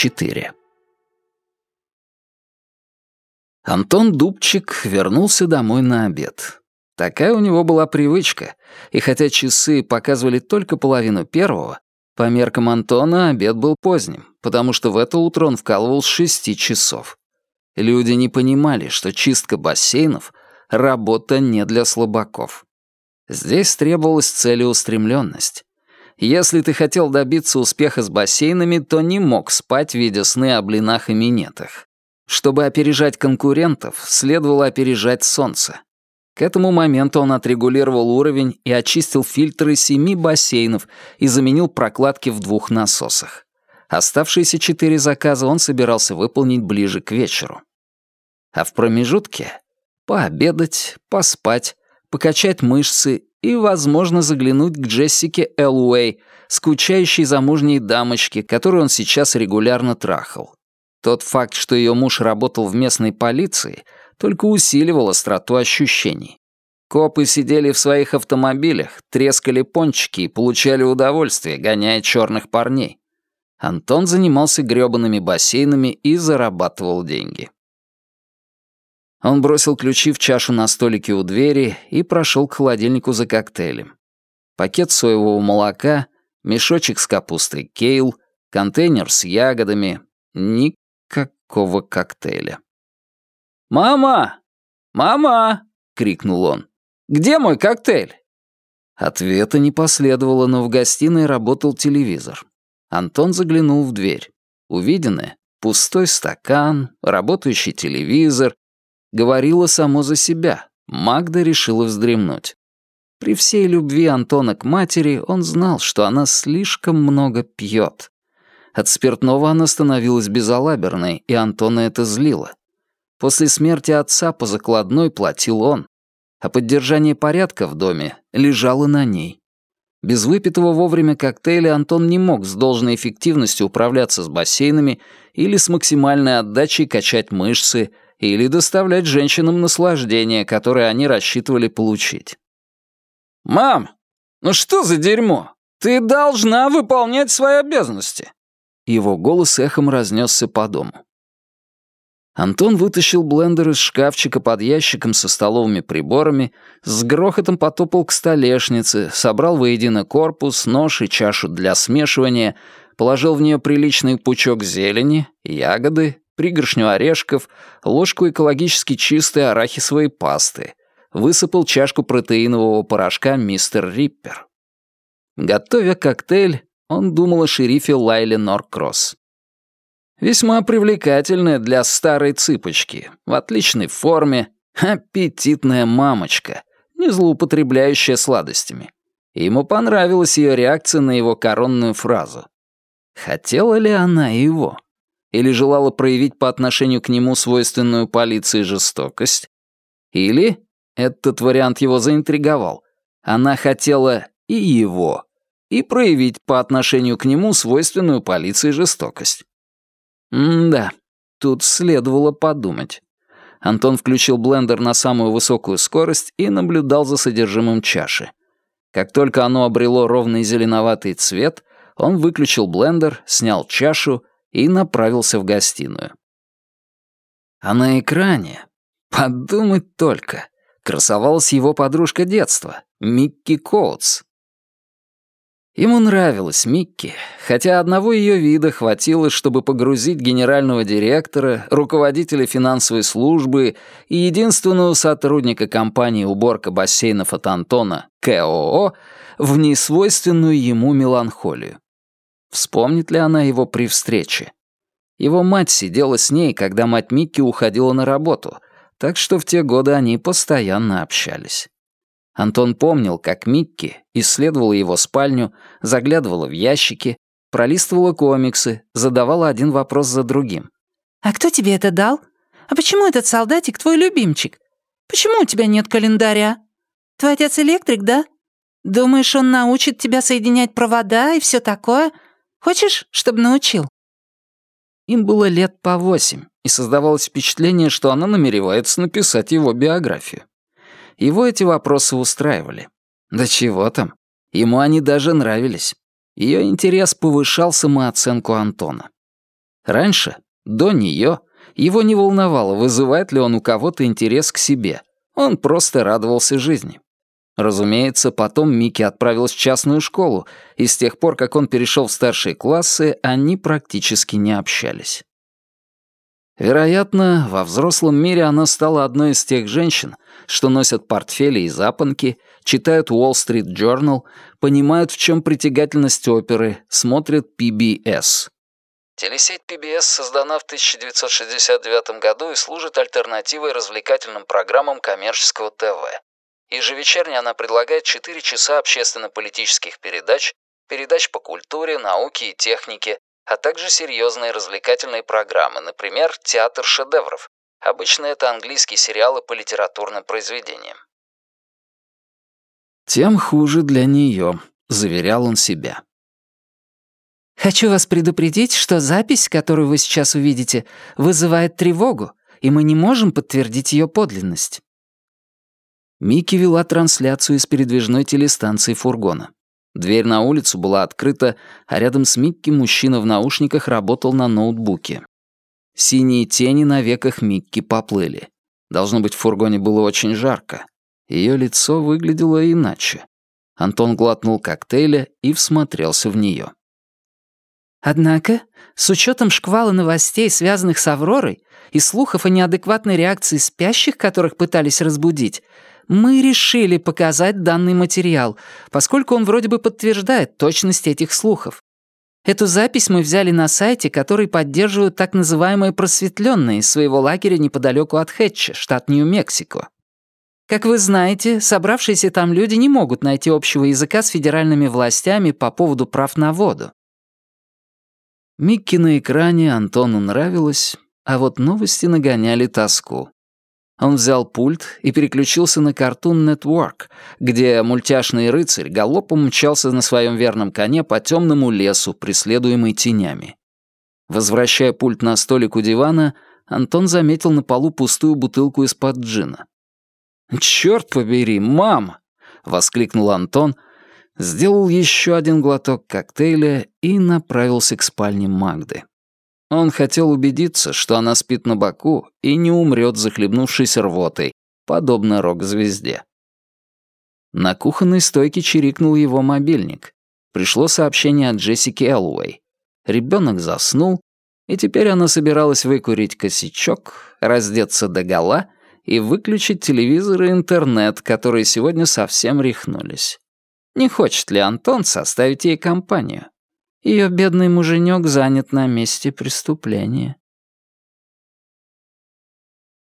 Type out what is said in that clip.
4. Антон Дубчик вернулся домой на обед. Такая у него была привычка, и хотя часы показывали только половину первого, по меркам Антона обед был поздним, потому что в это утро он вкалывал с шести часов. Люди не понимали, что чистка бассейнов — работа не для слабаков. Здесь требовалась целеустремленность. Если ты хотел добиться успеха с бассейнами, то не мог спать, видя сны о блинах и минетах. Чтобы опережать конкурентов, следовало опережать солнце. К этому моменту он отрегулировал уровень и очистил фильтры семи бассейнов и заменил прокладки в двух насосах. Оставшиеся четыре заказа он собирался выполнить ближе к вечеру. А в промежутке — пообедать, поспать, покачать мышцы и, возможно, заглянуть к Джессике Элуэй, скучающей замужней дамочке, которую он сейчас регулярно трахал. Тот факт, что ее муж работал в местной полиции, только усиливал остроту ощущений. Копы сидели в своих автомобилях, трескали пончики и получали удовольствие, гоняя черных парней. Антон занимался грёбаными бассейнами и зарабатывал деньги. Он бросил ключи в чашу на столике у двери и прошел к холодильнику за коктейлем. Пакет соевого молока, мешочек с капустой кейл, контейнер с ягодами. Никакого коктейля. «Мама! Мама!» — крикнул он. «Где мой коктейль?» Ответа не последовало, но в гостиной работал телевизор. Антон заглянул в дверь. Увиденное — пустой стакан, работающий телевизор, говорило само за себя. Магда решила вздремнуть. При всей любви Антона к матери он знал, что она слишком много пьет. От спиртного она становилась безалаберной, и Антона это злило. После смерти отца по закладной платил он, а поддержание порядка в доме лежало на ней. Без выпитого вовремя коктейля Антон не мог с должной эффективностью управляться с бассейнами или с максимальной отдачей качать мышцы, или доставлять женщинам наслаждение, которое они рассчитывали получить. «Мам, ну что за дерьмо? Ты должна выполнять свои обязанности!» Его голос эхом разнесся по дому. Антон вытащил блендер из шкафчика под ящиком со столовыми приборами, с грохотом потопал к столешнице, собрал воедино корпус, нож и чашу для смешивания, положил в нее приличный пучок зелени, ягоды, пригоршню орешков, ложку экологически чистой арахисовой пасты, высыпал чашку протеинового порошка «Мистер Риппер». Готовя коктейль, он думал о шерифе Лайле Норкросс. Весьма привлекательная для старой цыпочки, в отличной форме, аппетитная мамочка, не злоупотребляющая сладостями. Ему понравилась ее реакция на его коронную фразу. Хотела ли она его? Или желала проявить по отношению к нему свойственную полиции жестокость, или, этот вариант его заинтриговал, она хотела и его, и проявить по отношению к нему свойственную полиции жестокость. М-да, тут следовало подумать. Антон включил блендер на самую высокую скорость и наблюдал за содержимым чаши. Как только оно обрело ровный зеленоватый цвет, он выключил блендер, снял чашу и направился в гостиную. А на экране, подумать только, красовалась его подружка детства, Микки Коутс. Ему нравилась Микки, хотя одного ее вида хватило, чтобы погрузить генерального директора, руководителя финансовой службы и единственного сотрудника компании «Уборка бассейнов от Антона» КОО в несвойственную ему меланхолию. Вспомнит ли она его при встрече? Его мать сидела с ней, когда мать Микки уходила на работу, так что в те годы они постоянно общались. Антон помнил, как Микки исследовала его спальню, заглядывала в ящики, пролистывала комиксы, задавала один вопрос за другим. «А кто тебе это дал? А почему этот солдатик твой любимчик? Почему у тебя нет календаря? Твой отец электрик, да? Думаешь, он научит тебя соединять провода и все такое? Хочешь, чтобы научил?» Им было лет по восемь, и создавалось впечатление, что она намеревается написать его биографию. Его эти вопросы устраивали. Да чего там, ему они даже нравились. Ее интерес повышал самооценку Антона. Раньше, до нее, его не волновало, вызывает ли он у кого-то интерес к себе. Он просто радовался жизни. Разумеется, потом Микки отправилась в частную школу, и с тех пор, как он перешел в старшие классы, они практически не общались. Вероятно, во взрослом мире она стала одной из тех женщин, что носят портфели и запонки, читают Wall Street Journal, понимают, в чем притягательность оперы, смотрят PBS. Телесеть PBS создана в 1969 году и служит альтернативой развлекательным программам коммерческого ТВ. Ежевечерне она предлагает 4 часа общественно-политических передач, передач по культуре, науке и технике, а также серьезные развлекательные программы, например, «Театр шедевров». Обычно это английские сериалы по литературным произведениям. «Тем хуже для нее», — заверял он себя. «Хочу вас предупредить, что запись, которую вы сейчас увидите, вызывает тревогу, и мы не можем подтвердить ее подлинность». Микки вела трансляцию из передвижной телестанции фургона. Дверь на улицу была открыта, а рядом с Микки мужчина в наушниках работал на ноутбуке. Синие тени на веках Микки поплыли. Должно быть, в фургоне было очень жарко. Ее лицо выглядело иначе. Антон глотнул коктейля и всмотрелся в нее. Однако, с учетом шквала новостей, связанных с Авророй, и слухов о неадекватной реакции спящих, которых пытались разбудить, мы решили показать данный материал, поскольку он вроде бы подтверждает точность этих слухов. Эту запись мы взяли на сайте, который поддерживают так называемые просветленные из своего лагеря неподалеку от Хэтча, штат Нью-Мексико. Как вы знаете, собравшиеся там люди не могут найти общего языка с федеральными властями по поводу прав на воду. Микки на экране Антону нравилось, а вот новости нагоняли тоску. Он взял пульт и переключился на Cartoon Network, где мультяшный рыцарь галопом мчался на своем верном коне по темному лесу, преследуемый тенями. Возвращая пульт на столик у дивана, Антон заметил на полу пустую бутылку из-под джина. «Чёрт побери, мама!» — воскликнул Антон, сделал еще один глоток коктейля и направился к спальне Магды. Он хотел убедиться, что она спит на боку и не умрет, захлебнувшись рвотой, подобно рок-звезде. На кухонной стойке чирикнул его мобильник. Пришло сообщение от Джессики Эллоуэй. Ребенок заснул, и теперь она собиралась выкурить косячок, раздеться догола и выключить телевизор и интернет, которые сегодня совсем рехнулись. Не хочет ли Антон составить ей компанию? Ее бедный муженек занят на месте преступления.